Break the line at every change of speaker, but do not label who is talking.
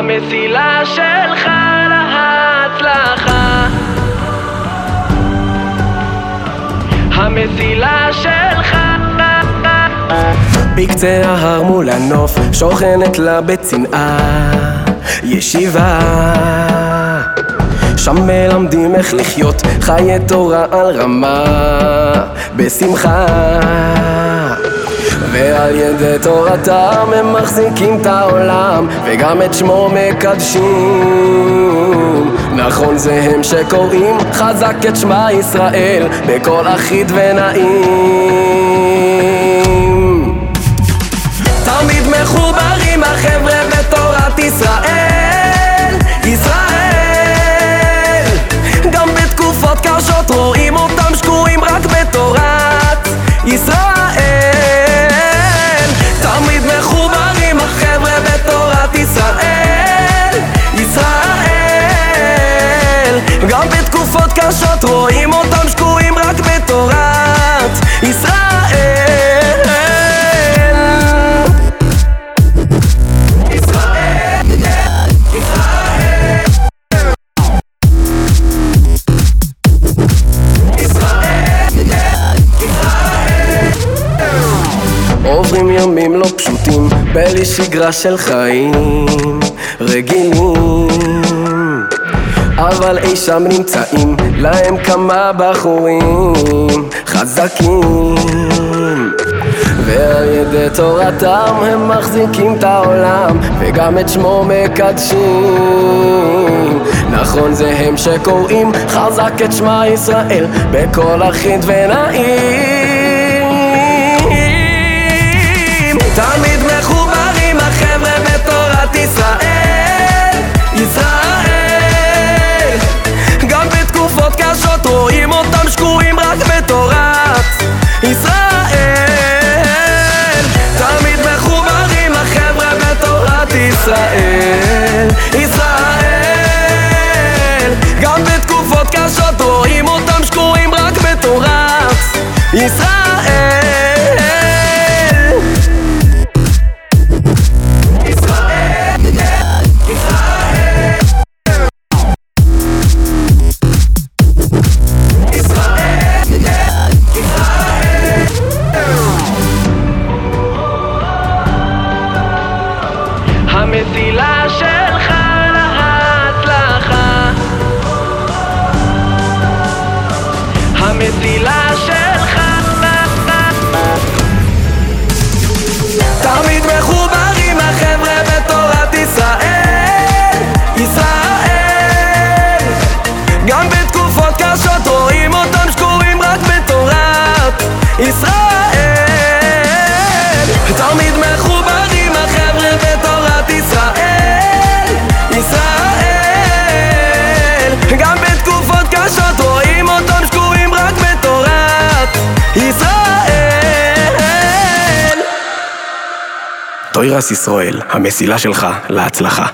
המסילה שלך להצלחה. המסילה שלך
בקצה ההר מול הנוף שוכנת לה בצנעה. ישיבה. שם מלמדים איך לחיות חיי תורה על רמה. בשמחה ועל ידי תורתם הם מחזיקים את העולם וגם את שמו מקדשים. נכון זה הם שקוראים חזק את שמע ישראל בקול אחיד ונעים. תמיד מחוברים החבר'ה בתורת ישראל ישראל. גם בתקופות קשות רואים גם בתקופות קשות רואים אותם שקועים רק בתורת ישראל. עוברים ימים לא פשוטים בלי שגרה של חיים רגילים אבל אי שם נמצאים להם כמה בחורים חזקים. ועל ידי תורתם הם מחזיקים את העולם וגם את שמו מקדשים. נכון זה הם שקוראים חזק את שמע ישראל בקול אחיד ונעים ישראל, ישראל. גם בתקופות קשות רואים ישראל. תמיד מחוברים החבר'ה בתורת ישראל. ישראל. גם בתקופות קשות רואים אותם שקועים רק בתורת ישראל. תוירס ישראל, המסילה שלך להצלחה